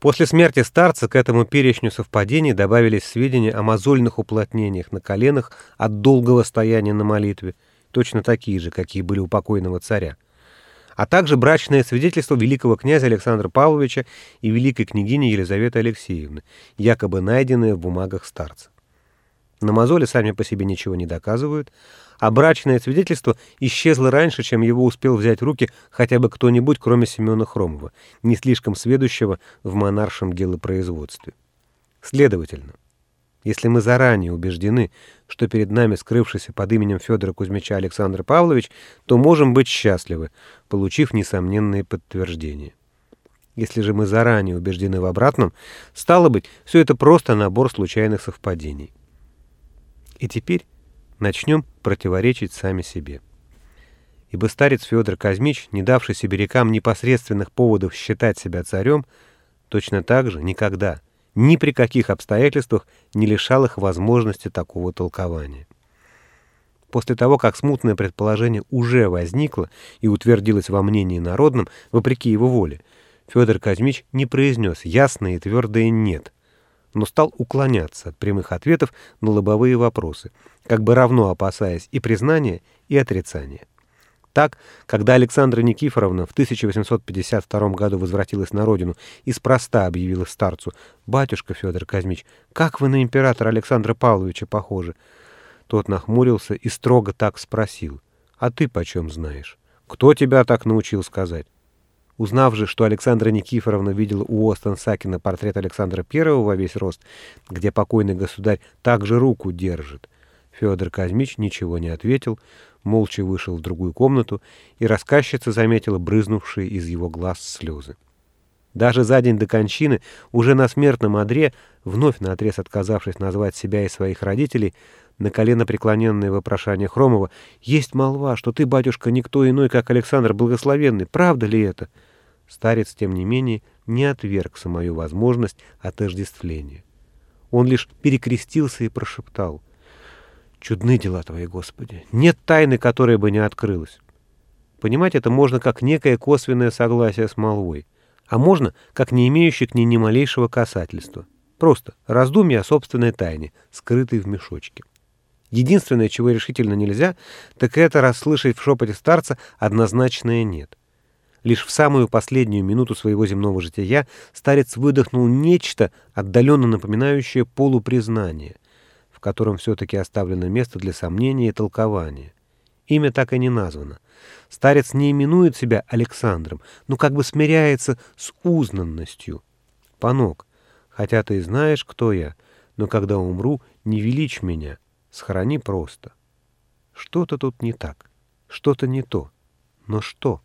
После смерти старца к этому перечню совпадений добавились сведения о мозольных уплотнениях на коленах от долгого стояния на молитве, точно такие же, какие были у покойного царя, а также брачное свидетельство великого князя Александра Павловича и великой княгини Елизаветы Алексеевны, якобы найденное в бумагах старца. На мозоли сами по себе ничего не доказывают, а брачное свидетельство исчезло раньше, чем его успел взять в руки хотя бы кто-нибудь, кроме Семена Хромова, не слишком сведущего в монаршем делопроизводстве. Следовательно, если мы заранее убеждены, что перед нами скрывшийся под именем Федора Кузьмича Александр Павлович, то можем быть счастливы, получив несомненные подтверждения. Если же мы заранее убеждены в обратном, стало быть, все это просто набор случайных совпадений. И теперь начнем противоречить сами себе. Ибо старец Федор Казмич, не давший сибирякам непосредственных поводов считать себя царем, точно так же никогда, ни при каких обстоятельствах не лишал их возможности такого толкования. После того, как смутное предположение уже возникло и утвердилось во мнении народном, вопреки его воле, Федор Казмич не произнес ясное и твердое «нет», но стал уклоняться от прямых ответов на лобовые вопросы, как бы равно опасаясь и признания, и отрицания. Так, когда Александра Никифоровна в 1852 году возвратилась на родину и спроста объявила старцу «Батюшка Федор Казмич, как вы на императора Александра Павловича похожи?» Тот нахмурился и строго так спросил «А ты почем знаешь? Кто тебя так научил сказать?» Узнав же, что Александра Никифоровна видела у Остен Сакина портрет Александра Первого во весь рост, где покойный государь также руку держит, Федор Казмич ничего не ответил, молча вышел в другую комнату, и рассказчица заметила брызнувшие из его глаз слезы. Даже за день до кончины, уже на смертном одре, вновь наотрез отказавшись назвать себя и своих родителей, на колено преклоненное вопрошание Хромова, «Есть молва, что ты, батюшка, никто иной, как Александр Благословенный. Правда ли это?» Старец, тем не менее, не отверг самую возможность отождествления. Он лишь перекрестился и прошептал, «Чудны дела твои, Господи! Нет тайны, которая бы не открылась!» Понимать это можно как некое косвенное согласие с молвой, а можно как не имеющее к ней ни малейшего касательства. Просто раздумье о собственной тайне, скрытой в мешочке. Единственное, чего решительно нельзя, так это расслышать в шепоте старца однозначное «нет». Лишь в самую последнюю минуту своего земного жития старец выдохнул нечто, отдаленно напоминающее полупризнание, в котором все-таки оставлено место для сомнения и толкования. Имя так и не названо. Старец не именует себя Александром, но как бы смиряется с узнанностью. Панок, хотя ты знаешь, кто я, но когда умру, не величь меня — Схорони просто. Что-то тут не так, что-то не то. Но что?